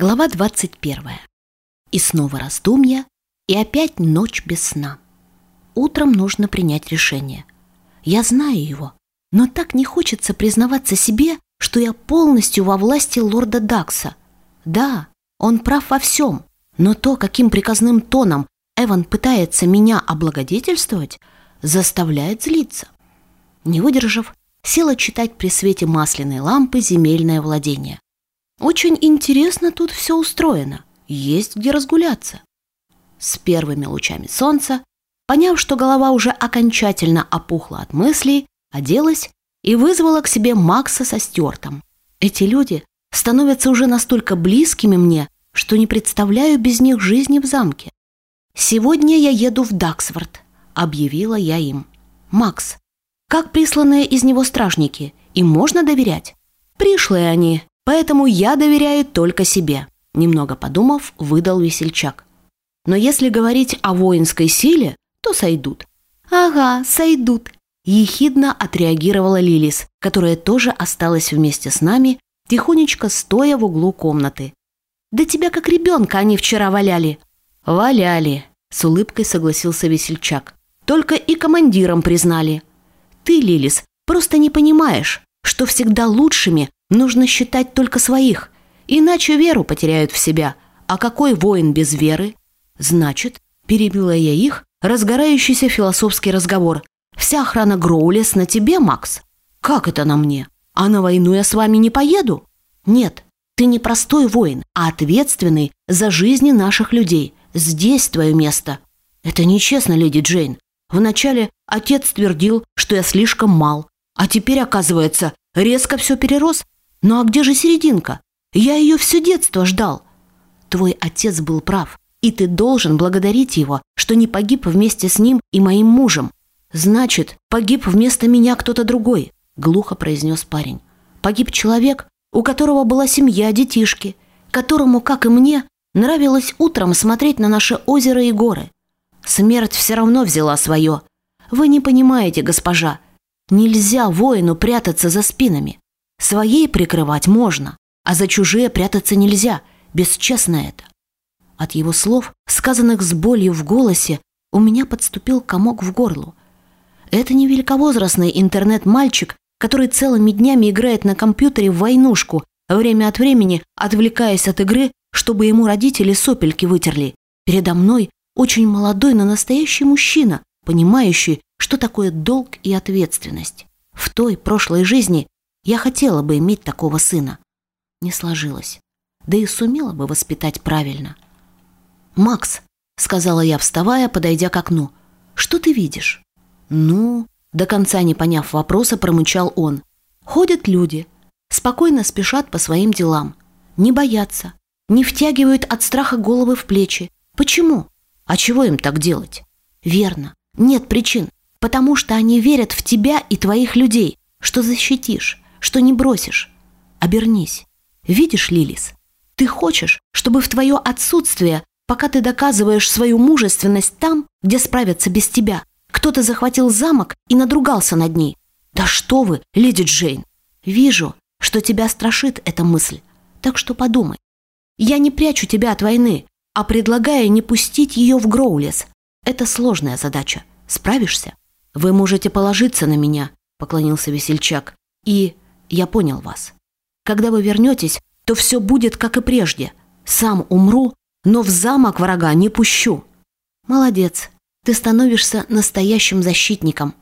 Глава 21. И снова раздумья, и опять ночь без сна. Утром нужно принять решение. Я знаю его, но так не хочется признаваться себе, что я полностью во власти лорда Дакса. Да, он прав во всем, но то, каким приказным тоном Эван пытается меня облагодетельствовать, заставляет злиться. Не выдержав, села читать при свете масляной лампы земельное владение. Очень интересно тут все устроено. Есть где разгуляться. С первыми лучами солнца, поняв, что голова уже окончательно опухла от мыслей, оделась и вызвала к себе Макса со Стюартом. Эти люди становятся уже настолько близкими мне, что не представляю без них жизни в замке. «Сегодня я еду в Даксворт», — объявила я им. «Макс, как присланные из него стражники, им можно доверять?» «Пришлые они, Поэтому я доверяю только себе», – немного подумав, выдал весельчак. «Но если говорить о воинской силе, то сойдут». «Ага, сойдут», – ехидно отреагировала Лилис, которая тоже осталась вместе с нами, тихонечко стоя в углу комнаты. «Да тебя как ребенка они вчера валяли». «Валяли», – с улыбкой согласился весельчак. «Только и командиром признали». «Ты, Лилис, просто не понимаешь, что всегда лучшими Нужно считать только своих, иначе веру потеряют в себя. А какой воин без веры? Значит, перебила я их, разгорающийся философский разговор. Вся охрана Гроулес на тебе, Макс? Как это на мне? А на войну я с вами не поеду? Нет, ты не простой воин, а ответственный за жизни наших людей. Здесь твое место. Это нечестно, леди Джейн. Вначале отец твердил, что я слишком мал, а теперь, оказывается, резко все перерос ну а где же серединка? Я ее все детство ждал. Твой отец был прав, и ты должен благодарить его, что не погиб вместе с ним и моим мужем. Значит, погиб вместо меня кто-то другой, глухо произнес парень. Погиб человек, у которого была семья, детишки, которому, как и мне, нравилось утром смотреть на наше озеро и горы. Смерть все равно взяла свое. Вы не понимаете, госпожа. Нельзя воину прятаться за спинами. Своей прикрывать можно, а за чужие прятаться нельзя. Бесчестно это. От его слов, сказанных с болью в голосе, у меня подступил комок в горло. Это не великовозрастный интернет-мальчик, который целыми днями играет на компьютере в войнушку, время от времени отвлекаясь от игры, чтобы ему родители сопельки вытерли. Передо мной очень молодой, но настоящий мужчина, понимающий, что такое долг и ответственность. В той прошлой жизни я хотела бы иметь такого сына. Не сложилось. Да и сумела бы воспитать правильно. «Макс», — сказала я, вставая, подойдя к окну, — «что ты видишь?» «Ну...» — до конца не поняв вопроса, промычал он. «Ходят люди, спокойно спешат по своим делам, не боятся, не втягивают от страха головы в плечи. Почему? А чего им так делать? Верно, нет причин, потому что они верят в тебя и твоих людей, что защитишь, что не бросишь. Обернись. Видишь, Лилис, ты хочешь, чтобы в твое отсутствие, пока ты доказываешь свою мужественность там, где справятся без тебя, кто-то захватил замок и надругался над ней. Да что вы, леди Джейн. Вижу, что тебя страшит эта мысль. Так что подумай. Я не прячу тебя от войны, а предлагаю не пустить ее в Гроулес. Это сложная задача. Справишься? Вы можете положиться на меня, поклонился весельчак. И я понял вас. Когда вы вернетесь, то все будет, как и прежде. Сам умру, но в замок врага не пущу. Молодец. Ты становишься настоящим защитником.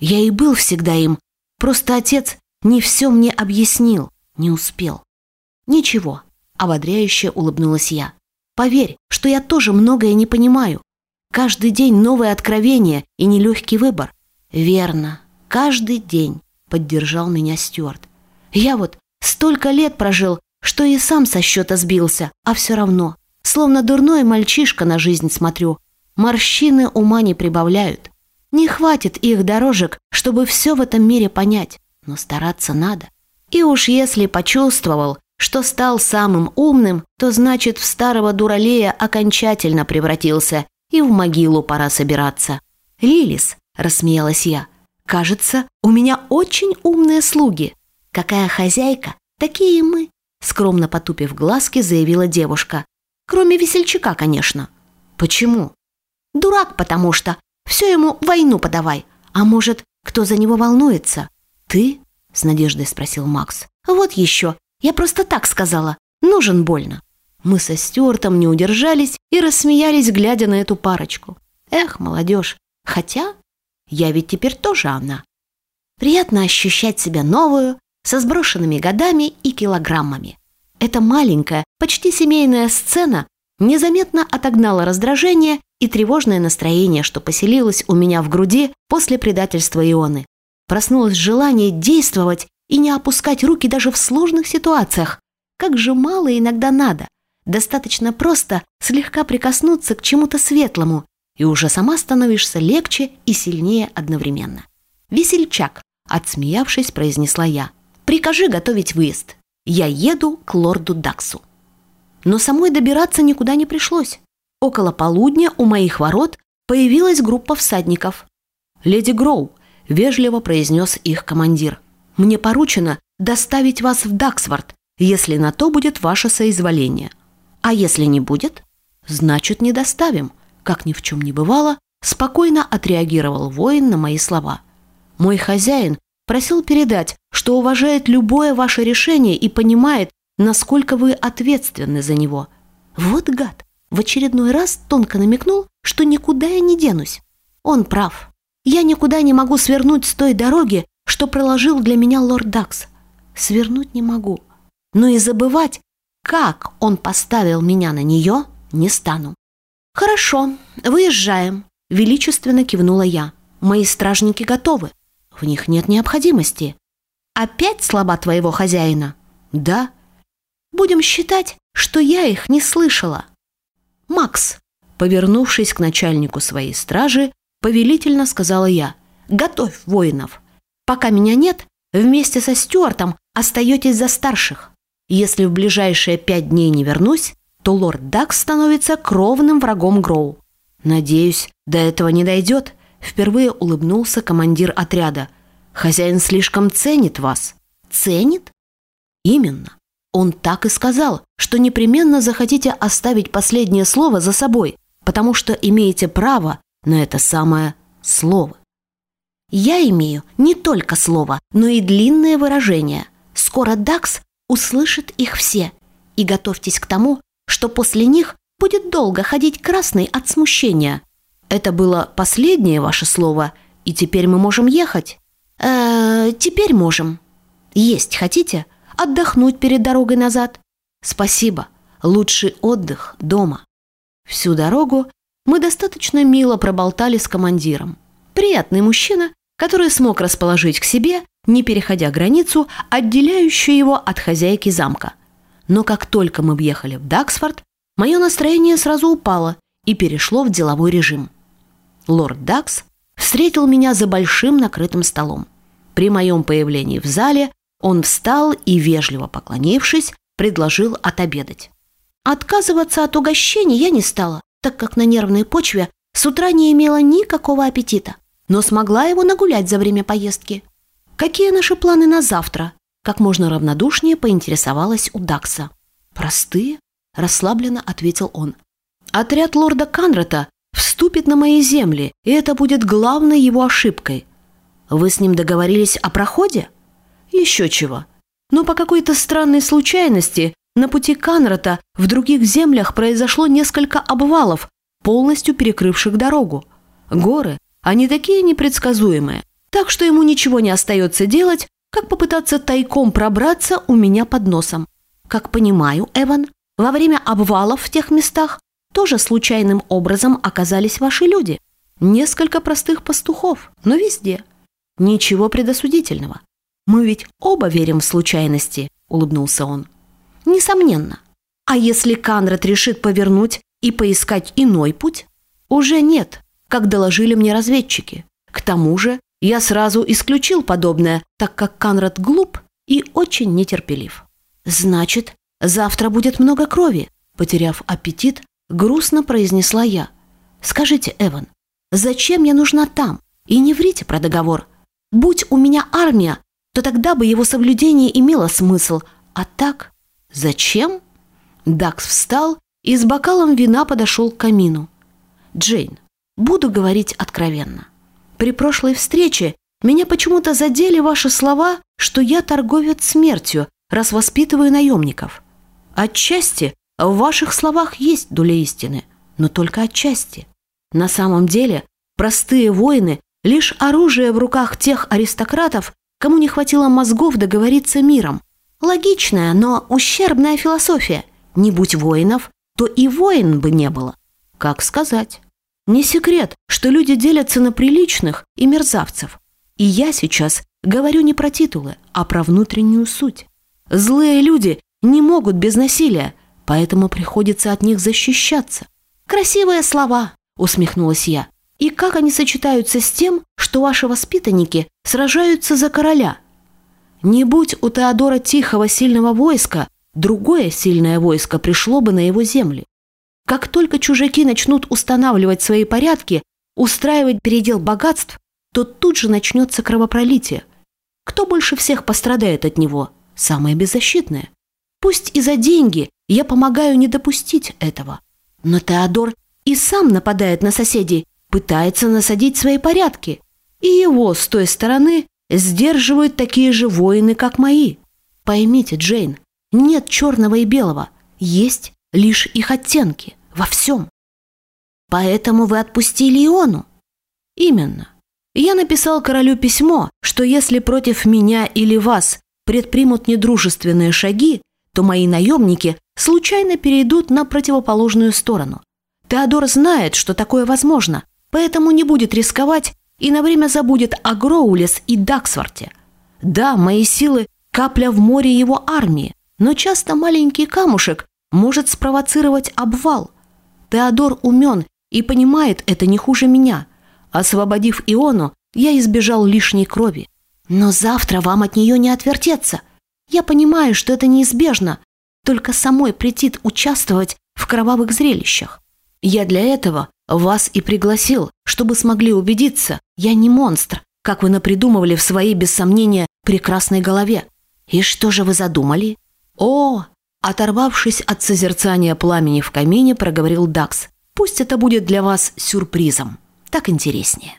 Я и был всегда им. Просто отец не все мне объяснил, не успел. Ничего, ободряюще улыбнулась я. Поверь, что я тоже многое не понимаю. Каждый день новое откровение и нелегкий выбор. Верно, каждый день поддержал меня Стюарт. Я вот столько лет прожил, что и сам со счета сбился, а все равно, словно дурной мальчишка на жизнь смотрю. Морщины ума не прибавляют. Не хватит их дорожек, чтобы все в этом мире понять, но стараться надо. И уж если почувствовал, что стал самым умным, то значит в старого дуралея окончательно превратился, и в могилу пора собираться. «Лилис», — рассмеялась я, Кажется, у меня очень умные слуги. Какая хозяйка, такие мы. скромно потупив глазки, заявила девушка. Кроме весельчака, конечно. Почему? Дурак, потому что. Все ему войну подавай. А может, кто за него волнуется? Ты? С надеждой спросил Макс. Вот еще. Я просто так сказала. Нужен больно. Мы со Стюартом не удержались и рассмеялись, глядя на эту парочку. Эх, молодежь. Хотя я ведь теперь тоже она. Приятно ощущать себя новую, со сброшенными годами и килограммами. Эта маленькая, почти семейная сцена незаметно отогнала раздражение и тревожное настроение, что поселилось у меня в груди после предательства Ионы. Проснулось желание действовать и не опускать руки даже в сложных ситуациях. Как же мало иногда надо. Достаточно просто слегка прикоснуться к чему-то светлому, и уже сама становишься легче и сильнее одновременно. «Весельчак», — отсмеявшись, произнесла я. Прикажи готовить выезд. Я еду к лорду Даксу. Но самой добираться никуда не пришлось. Около полудня у моих ворот появилась группа всадников. «Леди Гроу», — вежливо произнес их командир, «мне поручено доставить вас в Даксворт, если на то будет ваше соизволение. А если не будет, значит, не доставим», как ни в чем не бывало, спокойно отреагировал воин на мои слова. Мой хозяин Просил передать, что уважает любое ваше решение и понимает, насколько вы ответственны за него. Вот гад, в очередной раз тонко намекнул, что никуда я не денусь. Он прав. Я никуда не могу свернуть с той дороги, что проложил для меня лорд Дакс. Свернуть не могу. Но и забывать, как он поставил меня на нее, не стану. «Хорошо, выезжаем», – величественно кивнула я. «Мои стражники готовы. В них нет необходимости. Опять слова твоего хозяина? Да. Будем считать, что я их не слышала. Макс, повернувшись к начальнику своей стражи, повелительно сказала я, готовь воинов. Пока меня нет, вместе со Стюартом остаетесь за старших. Если в ближайшие пять дней не вернусь, то лорд Дакс становится кровным врагом Гроу. Надеюсь, до этого не дойдет, Впервые улыбнулся командир отряда. «Хозяин слишком ценит вас». «Ценит?» «Именно. Он так и сказал, что непременно захотите оставить последнее слово за собой, потому что имеете право на это самое слово». «Я имею не только слово, но и длинное выражение. Скоро Дакс услышит их все. И готовьтесь к тому, что после них будет долго ходить красный от смущения, это было последнее ваше слово, и теперь мы можем ехать. Э, теперь можем. Есть хотите? Отдохнуть перед дорогой назад? Спасибо. Лучший отдых дома. Всю дорогу мы достаточно мило проболтали с командиром. Приятный мужчина, который смог расположить к себе, не переходя границу, отделяющую его от хозяйки замка. Но как только мы въехали в Даксфорд, мое настроение сразу упало и перешло в деловой режим лорд Дакс встретил меня за большим накрытым столом. При моем появлении в зале он встал и, вежливо поклонившись, предложил отобедать. Отказываться от угощения я не стала, так как на нервной почве с утра не имела никакого аппетита, но смогла его нагулять за время поездки. «Какие наши планы на завтра?» Как можно равнодушнее поинтересовалась у Дакса. «Простые», – расслабленно ответил он. «Отряд лорда Канрата вступит на мои земли, и это будет главной его ошибкой. Вы с ним договорились о проходе? Еще чего. Но по какой-то странной случайности на пути Канрата в других землях произошло несколько обвалов, полностью перекрывших дорогу. Горы, они такие непредсказуемые, так что ему ничего не остается делать, как попытаться тайком пробраться у меня под носом. Как понимаю, Эван, во время обвалов в тех местах тоже случайным образом оказались ваши люди. Несколько простых пастухов, но везде. Ничего предосудительного. Мы ведь оба верим в случайности, улыбнулся он. Несомненно. А если Канрад решит повернуть и поискать иной путь? Уже нет, как доложили мне разведчики. К тому же я сразу исключил подобное, так как Канрад глуп и очень нетерпелив. Значит, завтра будет много крови. Потеряв аппетит, Грустно произнесла я. «Скажите, Эван, зачем я нужна там? И не врите про договор. Будь у меня армия, то тогда бы его соблюдение имело смысл. А так, Зачем? Дакс встал и с бокалом вина подошел к камину. Джейн, буду говорить откровенно. При прошлой встрече меня почему-то задели ваши слова, что я торговец смертью, раз воспитываю наемников. Отчасти в ваших словах есть доля истины, но только отчасти. На самом деле простые воины – лишь оружие в руках тех аристократов, кому не хватило мозгов договориться миром. Логичная, но ущербная философия. Не будь воинов, то и воин бы не было. Как сказать? Не секрет, что люди делятся на приличных и мерзавцев. И я сейчас говорю не про титулы, а про внутреннюю суть. Злые люди не могут без насилия, поэтому приходится от них защищаться. «Красивые слова», — усмехнулась я. «И как они сочетаются с тем, что ваши воспитанники сражаются за короля?» Не будь у Теодора Тихого сильного войска, другое сильное войско пришло бы на его земли. Как только чужаки начнут устанавливать свои порядки, устраивать передел богатств, то тут же начнется кровопролитие. Кто больше всех пострадает от него? Самое беззащитное. Пусть и за деньги я помогаю не допустить этого. Но Теодор и сам нападает на соседей, пытается насадить свои порядки. И его с той стороны сдерживают такие же воины, как мои. Поймите, Джейн, нет черного и белого, есть лишь их оттенки во всем. Поэтому вы отпустили Иону? Именно. Я написал королю письмо, что если против меня или вас предпримут недружественные шаги, то мои наемники случайно перейдут на противоположную сторону. Теодор знает, что такое возможно, поэтому не будет рисковать и на время забудет о Гроулес и Даксворте. Да, мои силы – капля в море его армии, но часто маленький камушек может спровоцировать обвал. Теодор умен и понимает это не хуже меня – Освободив Иону, я избежал лишней крови. Но завтра вам от нее не отвертеться. Я понимаю, что это неизбежно, только самой претит участвовать в кровавых зрелищах. Я для этого вас и пригласил, чтобы смогли убедиться, я не монстр, как вы напридумывали в своей, без сомнения, прекрасной голове. И что же вы задумали? О, оторвавшись от созерцания пламени в камине, проговорил Дакс. Пусть это будет для вас сюрпризом так интереснее.